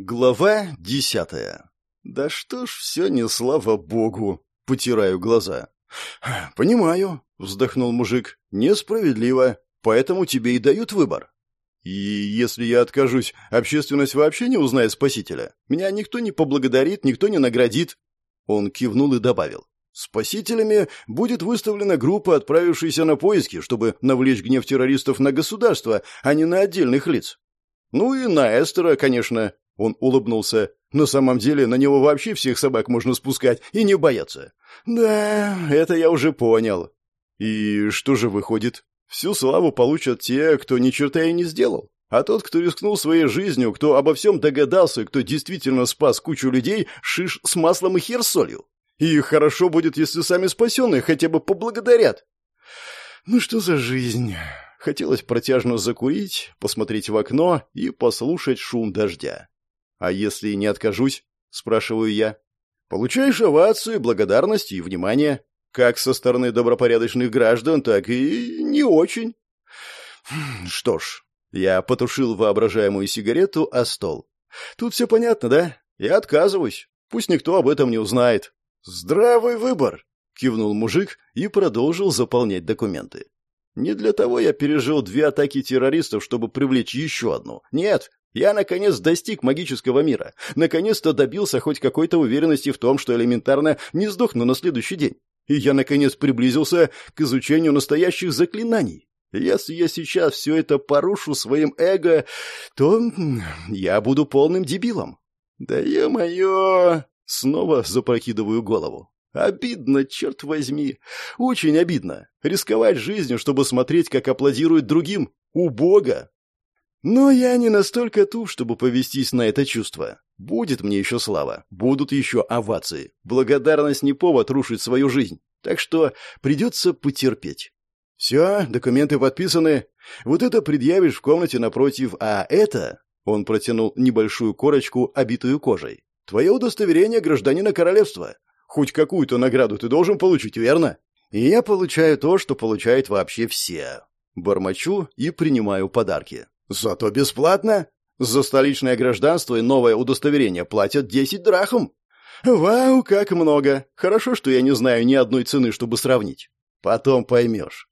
Глава десятая. Да что ж все не слава богу, потираю глаза. Понимаю, вздохнул мужик. Несправедливо, поэтому тебе и дают выбор. И если я откажусь, общественность вообще не узнает спасителя. Меня никто не поблагодарит, никто не наградит. Он кивнул и добавил: Спасителями будет выставлена группа, отправившаяся на поиски, чтобы навлечь гнев террористов на государство, а не на отдельных лиц. Ну и на Эстера, конечно, он улыбнулся. «На самом деле на него вообще всех собак можно спускать и не бояться». «Да, это я уже понял». «И что же выходит? Всю славу получат те, кто ни черта и не сделал. А тот, кто рискнул своей жизнью, кто обо всем догадался, кто действительно спас кучу людей, шиш с маслом и хер солью. И хорошо будет, если сами спасенные хотя бы поблагодарят». «Ну что за жизнь?» Хотелось протяжно закурить, посмотреть в окно и послушать шум дождя. «А если не откажусь?» — спрашиваю я. «Получаешь овации, благодарность и внимание. Как со стороны добропорядочных граждан, так и не очень». Хм, «Что ж, я потушил воображаемую сигарету о стол. Тут все понятно, да? Я отказываюсь. Пусть никто об этом не узнает». «Здравый выбор», — кивнул мужик и продолжил заполнять документы. «Не для того я пережил две атаки террористов, чтобы привлечь еще одну. Нет, я, наконец, достиг магического мира. Наконец-то добился хоть какой-то уверенности в том, что элементарно не сдохну на следующий день. И я, наконец, приблизился к изучению настоящих заклинаний. Если я сейчас все это порушу своим эго, то я буду полным дебилом. Да е-мое! Снова запрокидываю голову. Обидно, черт возьми. Очень обидно. Рисковать жизнью, чтобы смотреть, как аплодируют другим. У Бога. Но я не настолько туп, чтобы повестись на это чувство. Будет мне еще слава, будут еще овации. Благодарность не повод рушить свою жизнь. Так что придется потерпеть. Все, документы подписаны. Вот это предъявишь в комнате напротив, а это... Он протянул небольшую корочку, обитую кожей. Твое удостоверение гражданина королевства. Хоть какую-то награду ты должен получить, верно? И я получаю то, что получают вообще все. Бормочу и принимаю подарки. Зато бесплатно. За столичное гражданство и новое удостоверение платят 10 драхм. Вау, как много. Хорошо, что я не знаю ни одной цены, чтобы сравнить. Потом поймешь.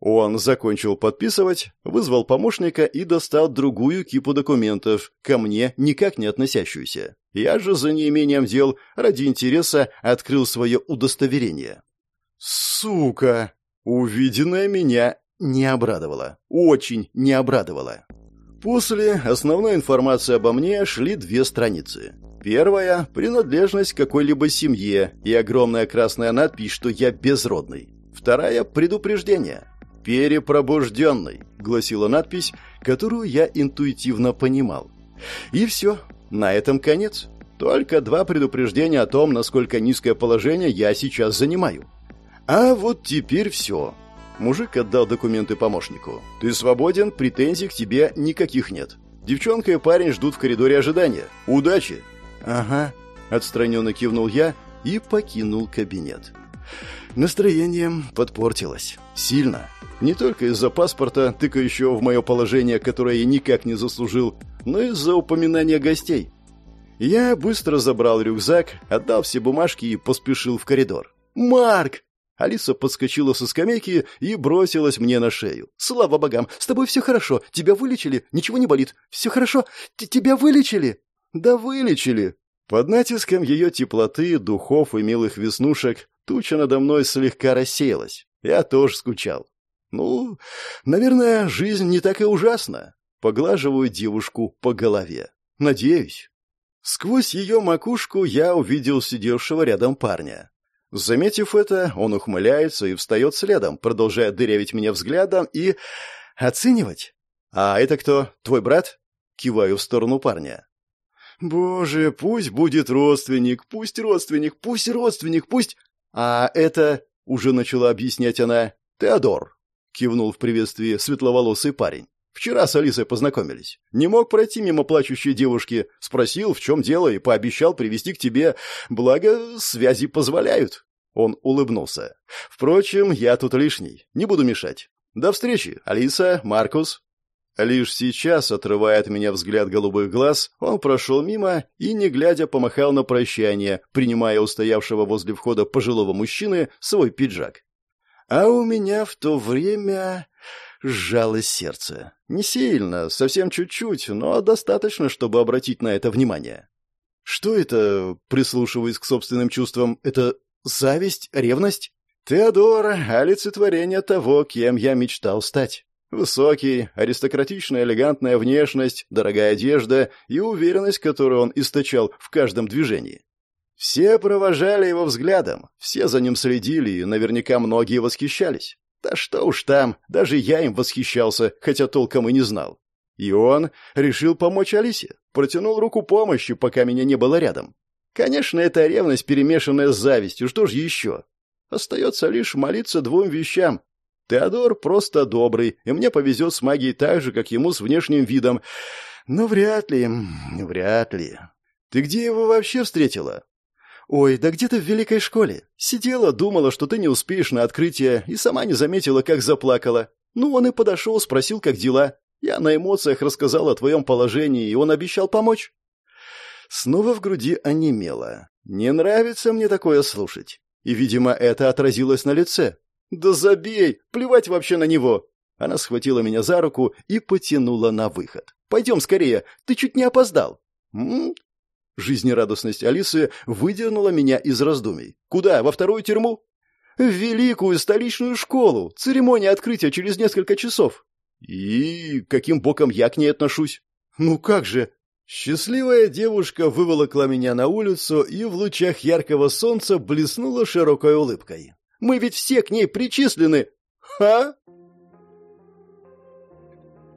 Он закончил подписывать, вызвал помощника и достал другую кипу документов, ко мне никак не относящуюся. Я же за неимением дел ради интереса открыл свое удостоверение. Сука! Увиденное меня не обрадовало. Очень не обрадовало. После основной информации обо мне шли две страницы. Первая – принадлежность какой-либо семье и огромная красная надпись, что я безродный. Вторая – предупреждение. «Перепробужденный», – гласила надпись, которую я интуитивно понимал. И все, на этом конец. Только два предупреждения о том, насколько низкое положение я сейчас занимаю. А вот теперь все. Мужик отдал документы помощнику. «Ты свободен, претензий к тебе никаких нет. Девчонка и парень ждут в коридоре ожидания. Удачи!» «Ага», — отстраненно кивнул я и покинул кабинет. Настроение подпортилось. Сильно. Не только из-за паспорта, тыкающего в мое положение, которое я никак не заслужил, но и из-за упоминания гостей. Я быстро забрал рюкзак, отдал все бумажки и поспешил в коридор. «Марк!» Алиса подскочила со скамейки и бросилась мне на шею. «Слава богам! С тобой все хорошо! Тебя вылечили? Ничего не болит? Все хорошо? Т Тебя вылечили?» «Да вылечили!» Под натиском ее теплоты, духов и милых веснушек туча надо мной слегка рассеялась. Я тоже скучал. «Ну, наверное, жизнь не так и ужасна». Поглаживаю девушку по голове. «Надеюсь». Сквозь ее макушку я увидел сидевшего рядом парня. Заметив это, он ухмыляется и встает следом, продолжая дырявить меня взглядом и... оценивать. «А это кто? Твой брат?» Киваю в сторону парня. «Боже, пусть будет родственник, пусть родственник, пусть родственник, пусть...» «А это...» — уже начала объяснять она. «Теодор», — кивнул в приветствии светловолосый парень. «Вчера с Алисой познакомились. Не мог пройти мимо плачущей девушки. Спросил, в чем дело, и пообещал привести к тебе. Благо, связи позволяют». Он улыбнулся. «Впрочем, я тут лишний. Не буду мешать. До встречи, Алиса, Маркус». Лишь сейчас, отрывая от меня взгляд голубых глаз, он прошел мимо и, не глядя, помахал на прощание, принимая у стоявшего возле входа пожилого мужчины свой пиджак. А у меня в то время сжалось сердце. Не сильно, совсем чуть-чуть, но достаточно, чтобы обратить на это внимание. Что это, прислушиваясь к собственным чувствам, это зависть, ревность? Теодор — олицетворение того, кем я мечтал стать. Высокий, аристократичная элегантная внешность, дорогая одежда и уверенность, которую он источал в каждом движении. Все провожали его взглядом, все за ним следили, и наверняка многие восхищались. Да что уж там, даже я им восхищался, хотя толком и не знал. И он решил помочь Алисе, протянул руку помощи, пока меня не было рядом. Конечно, это ревность, перемешанная с завистью, что ж еще? Остается лишь молиться двум вещам. Теодор просто добрый, и мне повезет с магией так же, как ему с внешним видом. Но вряд ли, вряд ли. Ты где его вообще встретила? Ой, да где-то в великой школе. Сидела, думала, что ты не успеешь на открытие, и сама не заметила, как заплакала. Ну, он и подошел, спросил, как дела. Я на эмоциях рассказал о твоем положении, и он обещал помочь. Снова в груди онемело. Не нравится мне такое слушать. И, видимо, это отразилось на лице. «Да забей! Плевать вообще на него!» Она схватила меня за руку и потянула на выход. «Пойдем скорее! Ты чуть не опоздал!» «М? Жизнерадостность Алисы выдернула меня из раздумий. «Куда? Во вторую тюрьму?» «В великую столичную школу! Церемония открытия через несколько часов!» «И каким боком я к ней отношусь?» «Ну как же!» Счастливая девушка выволокла меня на улицу и в лучах яркого солнца блеснула широкой улыбкой. «Мы ведь все к ней причислены!» «Ха?»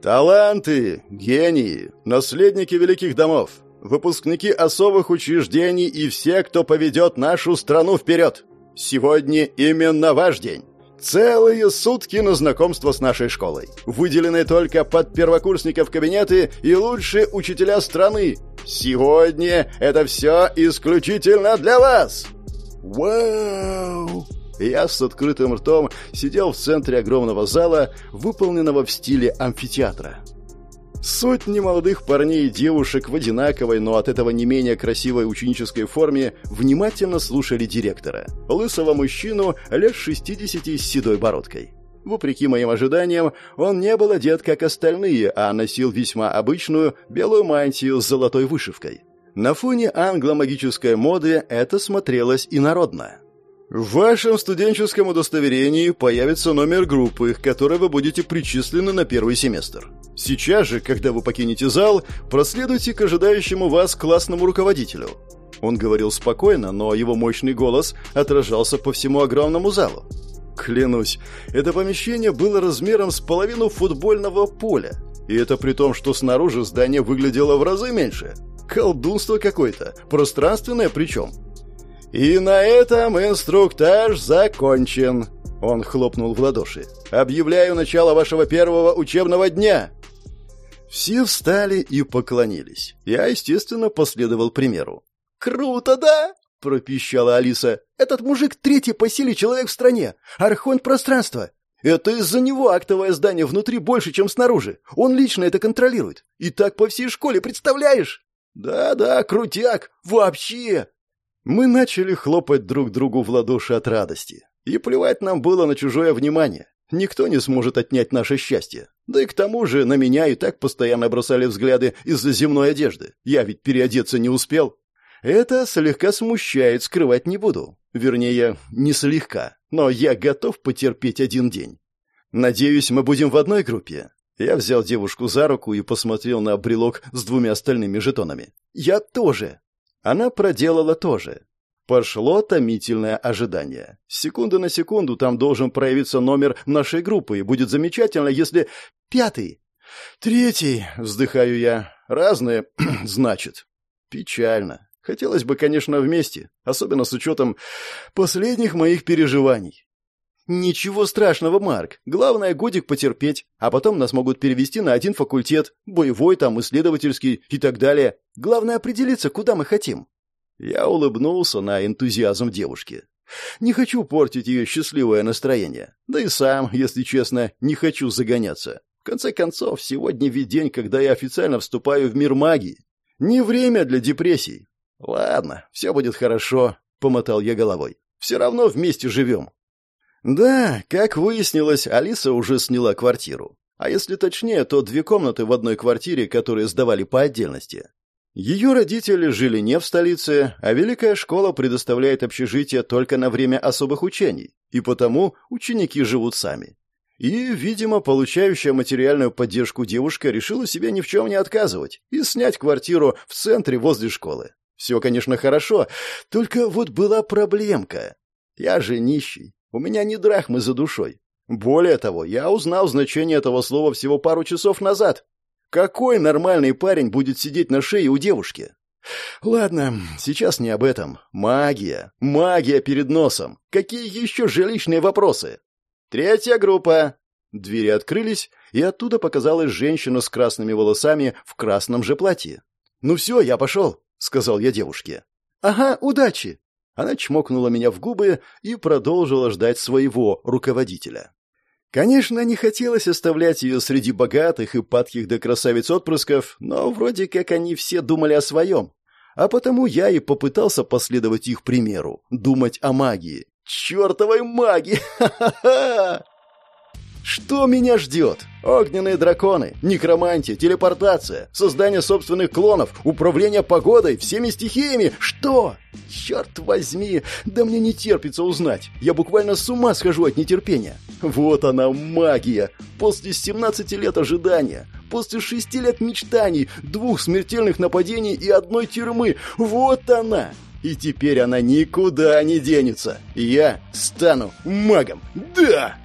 Таланты, гении, наследники великих домов, выпускники особых учреждений и все, кто поведет нашу страну вперед. Сегодня именно ваш день. Целые сутки на знакомство с нашей школой. Выделены только под первокурсников кабинеты и лучшие учителя страны. Сегодня это все исключительно для вас. Вау! Я с открытым ртом сидел в центре огромного зала, выполненного в стиле амфитеатра. Сотни молодых парней и девушек в одинаковой, но от этого не менее красивой ученической форме внимательно слушали директора, лысого мужчину лет 60 с седой бородкой. Вопреки моим ожиданиям, он не был одет, как остальные, а носил весьма обычную белую мантию с золотой вышивкой. На фоне англо-магической моды это смотрелось инородно. В вашем студенческом удостоверении появится номер группы, к которой вы будете причислены на первый семестр. Сейчас же, когда вы покинете зал, проследуйте к ожидающему вас классному руководителю. Он говорил спокойно, но его мощный голос отражался по всему огромному залу. Клянусь, это помещение было размером с половину футбольного поля. И это при том, что снаружи здание выглядело в разы меньше. Колдунство какое-то, пространственное причем. «И на этом инструктаж закончен», — он хлопнул в ладоши. «Объявляю начало вашего первого учебного дня». Все встали и поклонились. Я, естественно, последовал примеру. «Круто, да?» — пропищала Алиса. «Этот мужик третий по силе человек в стране. Архонт пространства. Это из-за него актовое здание внутри больше, чем снаружи. Он лично это контролирует. И так по всей школе, представляешь?» «Да-да, крутяк! Вообще!» Мы начали хлопать друг другу в ладоши от радости. И плевать нам было на чужое внимание. Никто не сможет отнять наше счастье. Да и к тому же на меня и так постоянно бросали взгляды из-за земной одежды. Я ведь переодеться не успел. Это слегка смущает, скрывать не буду. Вернее, не слегка. Но я готов потерпеть один день. Надеюсь, мы будем в одной группе. Я взял девушку за руку и посмотрел на брелок с двумя остальными жетонами. «Я тоже!» Она проделала то же. Пошло томительное ожидание. С секунды на секунду там должен проявиться номер нашей группы, и будет замечательно, если... Пятый. Третий, вздыхаю я. Разные, значит. Печально. Хотелось бы, конечно, вместе, особенно с учетом последних моих переживаний. «Ничего страшного, Марк. Главное, годик потерпеть, а потом нас могут перевести на один факультет, боевой там, исследовательский и так далее. Главное определиться, куда мы хотим». Я улыбнулся на энтузиазм девушки. Не хочу портить ее счастливое настроение. Да и сам, если честно, не хочу загоняться. В конце концов, сегодня ведь день, когда я официально вступаю в мир магии. Не время для депрессий. Ладно, все будет хорошо, — помотал я головой. Все равно вместе живем. Да, как выяснилось, Алиса уже сняла квартиру. А если точнее, то две комнаты в одной квартире, которые сдавали по отдельности. Ее родители жили не в столице, а Великая школа предоставляет общежитие только на время особых учений, и потому ученики живут сами. И, видимо, получающая материальную поддержку девушка решила себе ни в чем не отказывать и снять квартиру в центре возле школы. Все, конечно, хорошо, только вот была проблемка. Я же нищий, у меня не драхмы за душой. Более того, я узнал значение этого слова всего пару часов назад. Какой нормальный парень будет сидеть на шее у девушки? Ладно, сейчас не об этом. Магия. Магия перед носом. Какие еще жилищные вопросы? Третья группа. Двери открылись, и оттуда показалась женщина с красными волосами в красном же платье. «Ну все, я пошел», — сказал я девушке. «Ага, удачи!» Она чмокнула меня в губы и продолжила ждать своего руководителя. Конечно, не хотелось оставлять ее среди богатых и падких до красавиц отпрысков, но вроде как они все думали о своем. А потому я и попытался последовать их примеру, думать о магии. Чертовой магии! Ха-ха-ха! Что меня ждет? Огненные драконы, некромантия, телепортация, создание собственных клонов, управление погодой, всеми стихиями. Что? Черт возьми, да мне не терпится узнать. Я буквально с ума схожу от нетерпения. Вот она, магия. После 17 лет ожидания, после 6 лет мечтаний, двух смертельных нападений и одной тюрьмы. Вот она. И теперь она никуда не денется. Я стану магом. Да!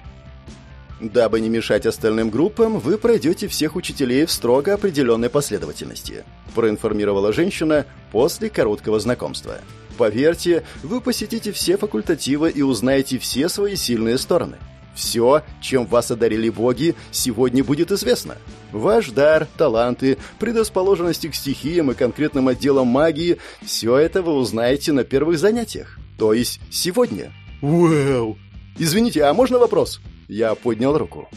Дабы не мешать остальным группам, вы пройдете всех учителей в строго определенной последовательности, проинформировала женщина после короткого знакомства. Поверьте, вы посетите все факультативы и узнаете все свои сильные стороны. Все, чем вас одарили боги, сегодня будет известно. Ваш дар, таланты, предрасположенности к стихиям и конкретным отделам магии – все это вы узнаете на первых занятиях. То есть сегодня. Вау! Извините, а можно вопрос? Я поднял руку.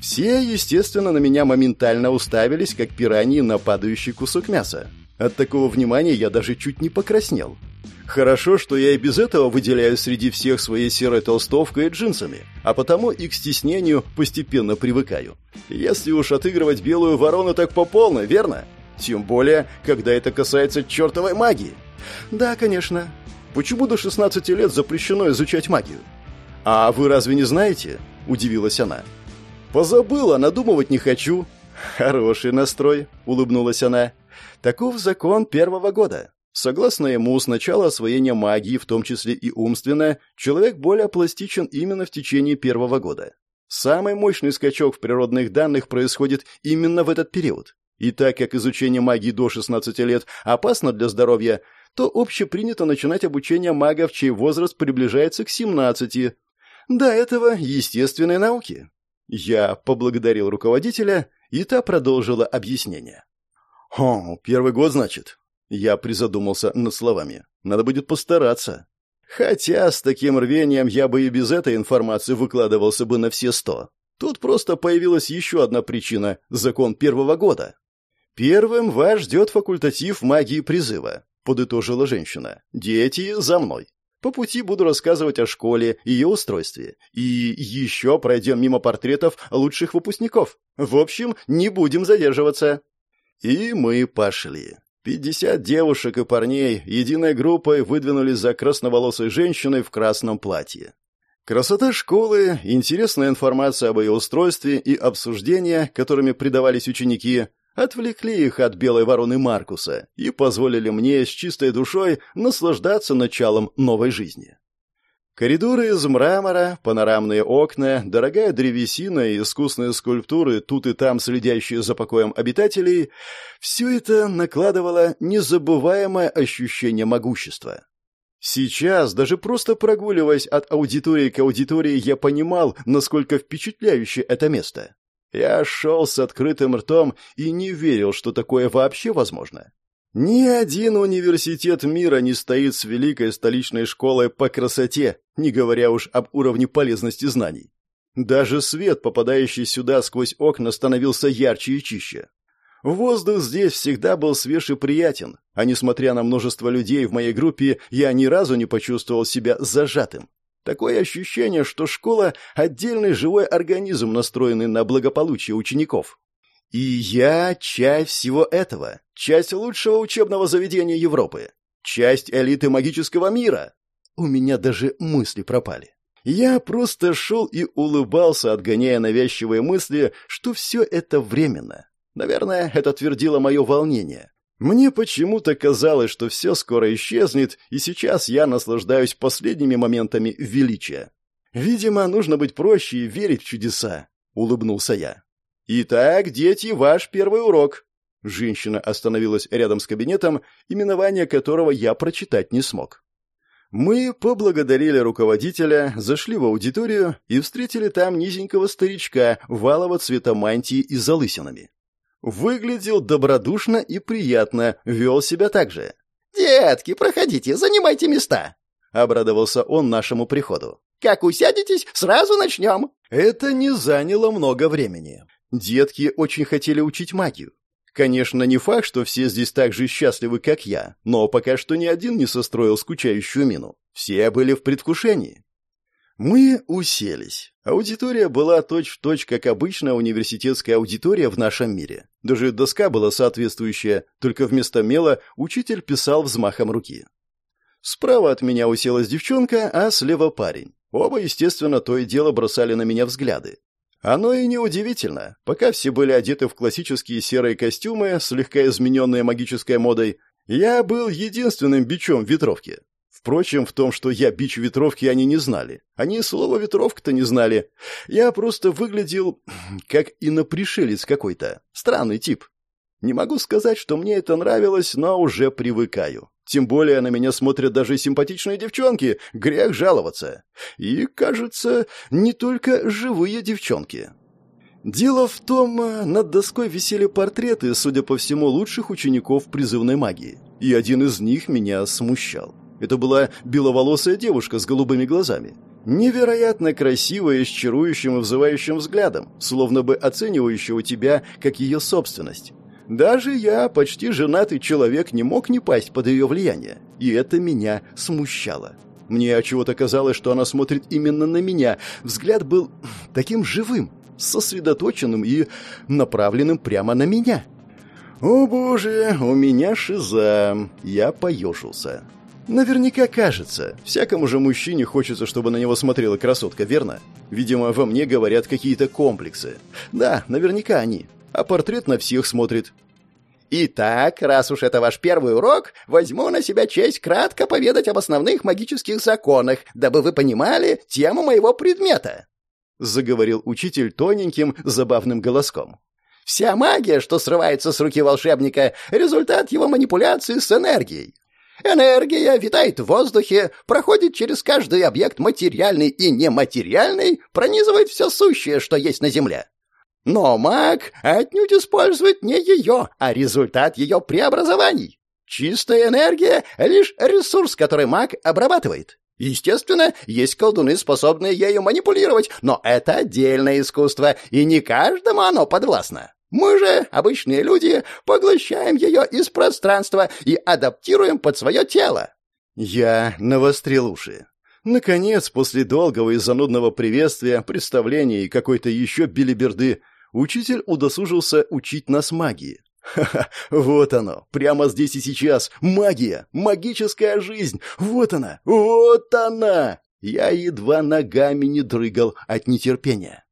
Все, естественно, на меня моментально уставились, как пираньи на падающий кусок мяса. От такого внимания я даже чуть не покраснел. Хорошо, что я и без этого выделяю среди всех своей серой толстовкой и джинсами, а потому и к стеснению постепенно привыкаю. Если уж отыгрывать белую ворону так по полной, верно? Тем более, когда это касается чертовой магии. Да, конечно. Почему до 16 лет запрещено изучать магию? А вы разве не знаете? — удивилась она. «Позабыла, надумывать не хочу». «Хороший настрой», — улыбнулась она. «Таков закон первого года. Согласно ему, с начала освоения магии, в том числе и умственно, человек более пластичен именно в течение первого года. Самый мощный скачок в природных данных происходит именно в этот период. И так как изучение магии до 16 лет опасно для здоровья, то общепринято начинать обучение магов, чей возраст приближается к 17, до этого естественной науки. Я поблагодарил руководителя, и та продолжила объяснение. «О, первый год, значит?» Я призадумался над словами. «Надо будет постараться». Хотя с таким рвением я бы и без этой информации выкладывался бы на все сто. Тут просто появилась еще одна причина – закон первого года. «Первым вас ждет факультатив магии призыва», – подытожила женщина. «Дети за мной. По пути буду рассказывать о школе, ее устройстве. И еще пройдем мимо портретов лучших выпускников. В общем, не будем задерживаться. И мы пошли. Пятьдесят девушек и парней единой группой выдвинулись за красноволосой женщиной в красном платье. Красота школы, интересная информация об ее устройстве и обсуждения, которыми предавались ученики, отвлекли их от белой вороны Маркуса и позволили мне с чистой душой наслаждаться началом новой жизни. Коридоры из мрамора, панорамные окна, дорогая древесина и искусные скульптуры, тут и там следящие за покоем обитателей — все это накладывало незабываемое ощущение могущества. Сейчас, даже просто прогуливаясь от аудитории к аудитории, я понимал, насколько впечатляюще это место. Я шел с открытым ртом и не верил, что такое вообще возможно. Ни один университет мира не стоит с великой столичной школой по красоте, не говоря уж об уровне полезности знаний. Даже свет, попадающий сюда сквозь окна, становился ярче и чище. Воздух здесь всегда был свеж и приятен, а несмотря на множество людей в моей группе, я ни разу не почувствовал себя зажатым. Такое ощущение, что школа — отдельный живой организм, настроенный на благополучие учеников. И я часть всего этого, часть лучшего учебного заведения Европы, часть элиты магического мира. У меня даже мысли пропали. Я просто шел и улыбался, отгоняя навязчивые мысли, что все это временно. Наверное, это твердило мое волнение. Мне почему-то казалось, что все скоро исчезнет, и сейчас я наслаждаюсь последними моментами величия. Видимо, нужно быть проще и верить в чудеса, улыбнулся я. Итак, дети, ваш первый урок. Женщина остановилась рядом с кабинетом, именование которого я прочитать не смог. Мы поблагодарили руководителя, зашли в аудиторию и встретили там низенького старичка валого цвета мантии и залысинами. Выглядел добродушно и приятно, вел себя так же. «Детки, проходите, занимайте места!» — обрадовался он нашему приходу. «Как усядетесь, сразу начнем!» Это не заняло много времени. Детки очень хотели учить магию. Конечно, не факт, что все здесь так же счастливы, как я, но пока что ни один не состроил скучающую мину. Все были в предвкушении. Мы уселись. Аудитория была точь-в-точь, точь, как обычная университетская аудитория в нашем мире. Даже доска была соответствующая, только вместо мела учитель писал взмахом руки. Справа от меня уселась девчонка, а слева парень. Оба, естественно, то и дело бросали на меня взгляды. Оно и не удивительно. Пока все были одеты в классические серые костюмы, слегка измененные магической модой, я был единственным бичом ветровки. Впрочем, в том, что я бич ветровки, они не знали. Они слова ветровка-то не знали. Я просто выглядел как инопришелец какой-то. Странный тип. Не могу сказать, что мне это нравилось, но уже привыкаю. Тем более на меня смотрят даже симпатичные девчонки, грех жаловаться. И, кажется, не только живые девчонки. Дело в том, над доской висели портреты, судя по всему, лучших учеников призывной магии. И один из них меня смущал. Это была беловолосая девушка с голубыми глазами. Невероятно красивая, с чарующим и вызывающим взглядом, словно бы оценивающего тебя как ее собственность. Даже я, почти женатый человек, не мог не пасть под ее влияние, и это меня смущало. Мне чего-то казалось, что она смотрит именно на меня. Взгляд был таким живым, сосредоточенным и направленным прямо на меня. «О боже, у меня шиза!» Я поежился. Наверняка кажется. Всякому же мужчине хочется, чтобы на него смотрела красотка, верно? Видимо, во мне говорят какие-то комплексы. Да, наверняка они а портрет на всех смотрит. Итак, раз уж это ваш первый урок, возьму на себя честь кратко поведать об основных магических законах, дабы вы понимали тему моего предмета. Заговорил учитель тоненьким, забавным голоском. Вся магия, что срывается с руки волшебника, результат его манипуляции с энергией. Энергия витает в воздухе, проходит через каждый объект материальный и нематериальный, пронизывает все сущее, что есть на Земле. Но маг отнюдь использует не ее, а результат ее преобразований. Чистая энергия — лишь ресурс, который маг обрабатывает. Естественно, есть колдуны, способные ею манипулировать, но это отдельное искусство, и не каждому оно подвластно. Мы же, обычные люди, поглощаем ее из пространства и адаптируем под свое тело. Я навострил уши. Наконец, после долгого и занудного приветствия, представления и какой-то еще билиберды, Учитель удосужился учить нас магии. Ха-ха, вот оно, прямо здесь и сейчас. Магия, магическая жизнь. Вот она, вот она. Я едва ногами не дрыгал от нетерпения.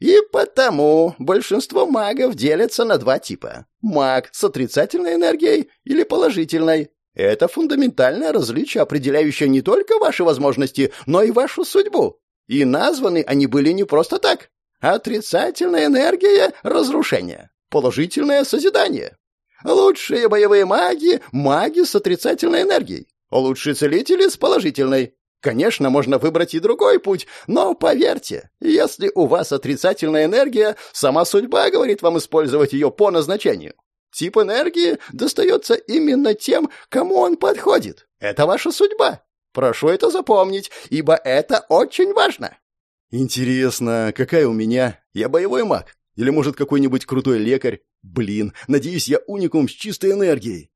И потому большинство магов делятся на два типа. Маг с отрицательной энергией или положительной. Это фундаментальное различие, определяющее не только ваши возможности, но и вашу судьбу. И названы они были не просто так. Отрицательная энергия — разрушение. Положительное — созидание. Лучшие боевые маги — маги с отрицательной энергией. Лучшие целители — с положительной. Конечно, можно выбрать и другой путь, но поверьте, если у вас отрицательная энергия, сама судьба говорит вам использовать ее по назначению. Тип энергии достается именно тем, кому он подходит. Это ваша судьба. Прошу это запомнить, ибо это очень важно. Интересно, какая у меня? Я боевой маг? Или, может, какой-нибудь крутой лекарь? Блин, надеюсь, я уникум с чистой энергией.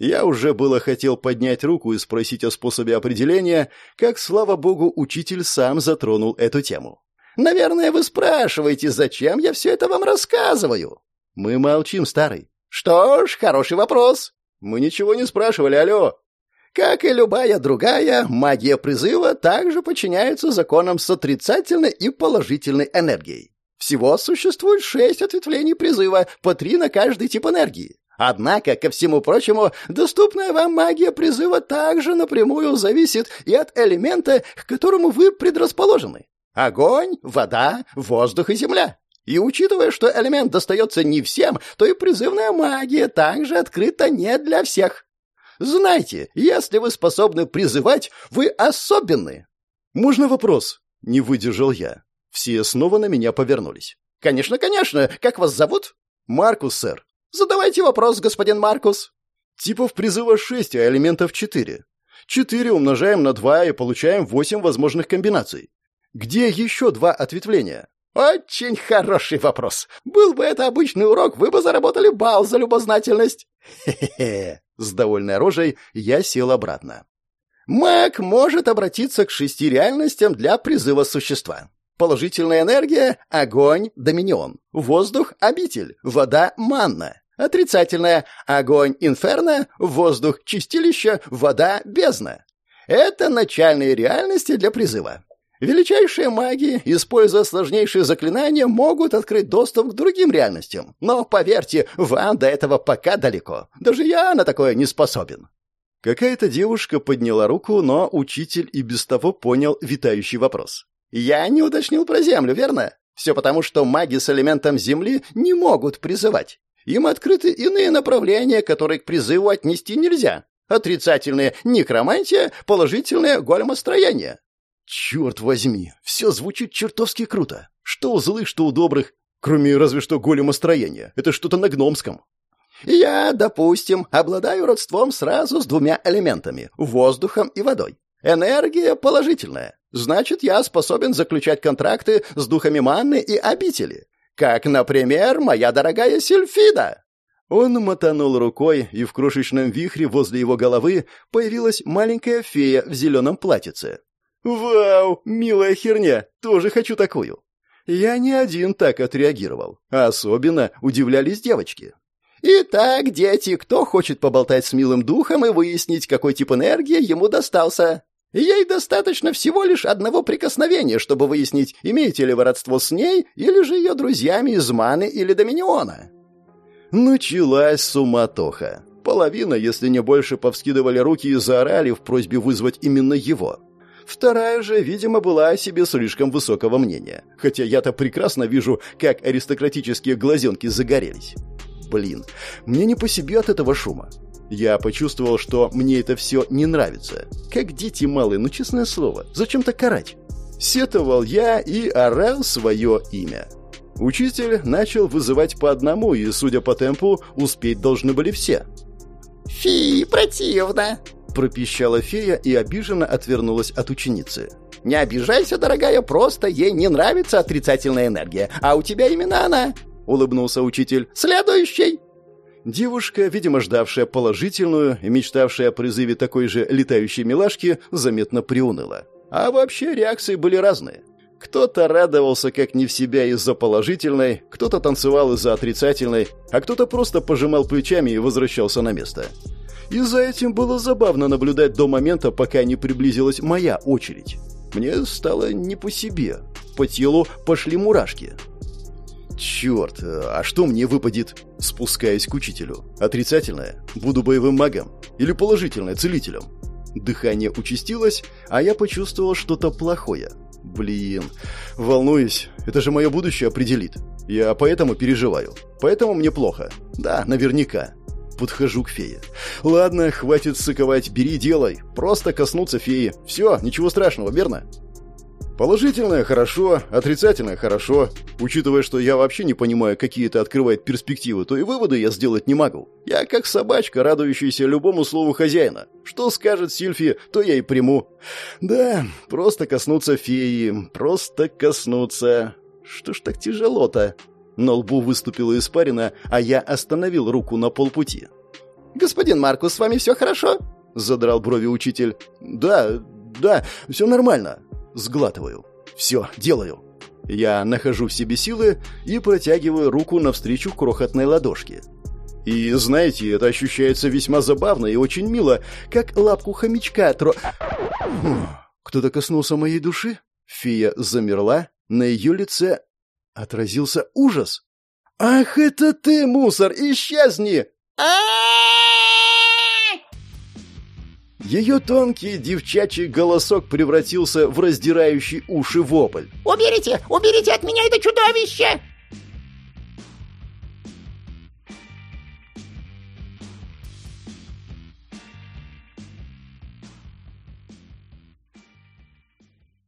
Я уже было хотел поднять руку и спросить о способе определения, как, слава богу, учитель сам затронул эту тему. «Наверное, вы спрашиваете, зачем я все это вам рассказываю?» «Мы молчим, старый». «Что ж, хороший вопрос». «Мы ничего не спрашивали, алло». Как и любая другая, магия призыва также подчиняется законам с отрицательной и положительной энергией. Всего существует шесть ответвлений призыва, по три на каждый тип энергии. Однако, ко всему прочему, доступная вам магия призыва также напрямую зависит и от элемента, к которому вы предрасположены. Огонь, вода, воздух и земля. И учитывая, что элемент достается не всем, то и призывная магия также открыта не для всех. Знайте, если вы способны призывать, вы особенны. Можно вопрос? Не выдержал я. Все снова на меня повернулись. «Конечно, конечно! Как вас зовут?» «Маркус, сэр». «Задавайте вопрос, господин Маркус». «Типов призыва шесть, а элементов четыре. Четыре умножаем на два и получаем восемь возможных комбинаций. Где еще два ответвления?» «Очень хороший вопрос. Был бы это обычный урок, вы бы заработали балл за любознательность». «Хе-хе-хе». С довольной рожей я сел обратно. Маг может обратиться к шести реальностям для призыва существа. Положительная энергия – огонь, доминион. Воздух – обитель. Вода – манна. Отрицательная – огонь, инферно. Воздух – чистилище. Вода – бездна. Это начальные реальности для призыва. Величайшие маги, используя сложнейшие заклинания, могут открыть доступ к другим реальностям. Но, поверьте, вам до этого пока далеко. Даже я на такое не способен. Какая-то девушка подняла руку, но учитель и без того понял витающий вопрос. Я не уточнил про Землю, верно? Все потому, что маги с элементом Земли не могут призывать. Им открыты иные направления, которые к призыву отнести нельзя. Отрицательные — некромантия, положительные — големостроение. Черт возьми, все звучит чертовски круто. Что у злых, что у добрых. Кроме разве что големостроения. Это что-то на гномском. Я, допустим, обладаю родством сразу с двумя элементами — воздухом и водой. Энергия положительная. Значит, я способен заключать контракты с духами манны и обители. Как, например, моя дорогая Сильфида. Он мотанул рукой, и в крошечном вихре возле его головы появилась маленькая фея в зеленом платьице. «Вау, милая херня, тоже хочу такую!» Я не один так отреагировал. Особенно удивлялись девочки. «Итак, дети, кто хочет поболтать с милым духом и выяснить, какой тип энергии ему достался?» Ей достаточно всего лишь одного прикосновения, чтобы выяснить, имеете ли вы родство с ней или же ее друзьями из Маны или Доминиона. Началась суматоха. Половина, если не больше, повскидывали руки и заорали в просьбе вызвать именно его. Вторая же, видимо, была о себе слишком высокого мнения. Хотя я-то прекрасно вижу, как аристократические глазенки загорелись. Блин, мне не по себе от этого шума. Я почувствовал, что мне это все не нравится. Как дети малые, ну честное слово, зачем так карать? Сетовал я и орал свое имя. Учитель начал вызывать по одному, и, судя по темпу, успеть должны были все. «Фи, противно!» – пропищала фея и обиженно отвернулась от ученицы. «Не обижайся, дорогая, просто ей не нравится отрицательная энергия, а у тебя именно она!» – улыбнулся учитель. «Следующий!» Девушка, видимо, ждавшая положительную и мечтавшая о призыве такой же летающей милашки, заметно приуныла. А вообще реакции были разные. Кто-то радовался как не в себя из-за положительной, кто-то танцевал из-за отрицательной, а кто-то просто пожимал плечами и возвращался на место. И за этим было забавно наблюдать до момента, пока не приблизилась моя очередь. Мне стало не по себе. По телу пошли мурашки. Черт, а что мне выпадет? Спускаясь к учителю. Отрицательное? Буду боевым магом? Или положительное? Целителем? Дыхание участилось, а я почувствовал что-то плохое. Блин, волнуюсь. Это же мое будущее определит. Я поэтому переживаю. Поэтому мне плохо. Да, наверняка. Подхожу к фее. Ладно, хватит сыковать, бери делай. Просто коснуться феи. Все, ничего страшного, верно? Положительное – хорошо, отрицательное – хорошо. Учитывая, что я вообще не понимаю, какие это открывает перспективы, то и выводы я сделать не могу. Я как собачка, радующаяся любому слову хозяина. Что скажет Сильфи, то я и приму. Да, просто коснуться феи, просто коснуться. Что ж так тяжело-то? На лбу выступила испарина, а я остановил руку на полпути. «Господин Маркус, с вами все хорошо?» — задрал брови учитель. «Да, да, все нормально». Сглатываю. «Все, делаю». Я нахожу в себе силы и протягиваю руку навстречу крохотной ладошке. И знаете, это ощущается весьма забавно и очень мило, как лапку хомячка тро... Кто-то коснулся моей души? Фия замерла, на ее лице отразился ужас. «Ах, это ты, мусор! Исчезни!» Ее тонкий девчачий голосок превратился в раздирающий уши вопль. «Уберите! Уберите от меня это чудовище!»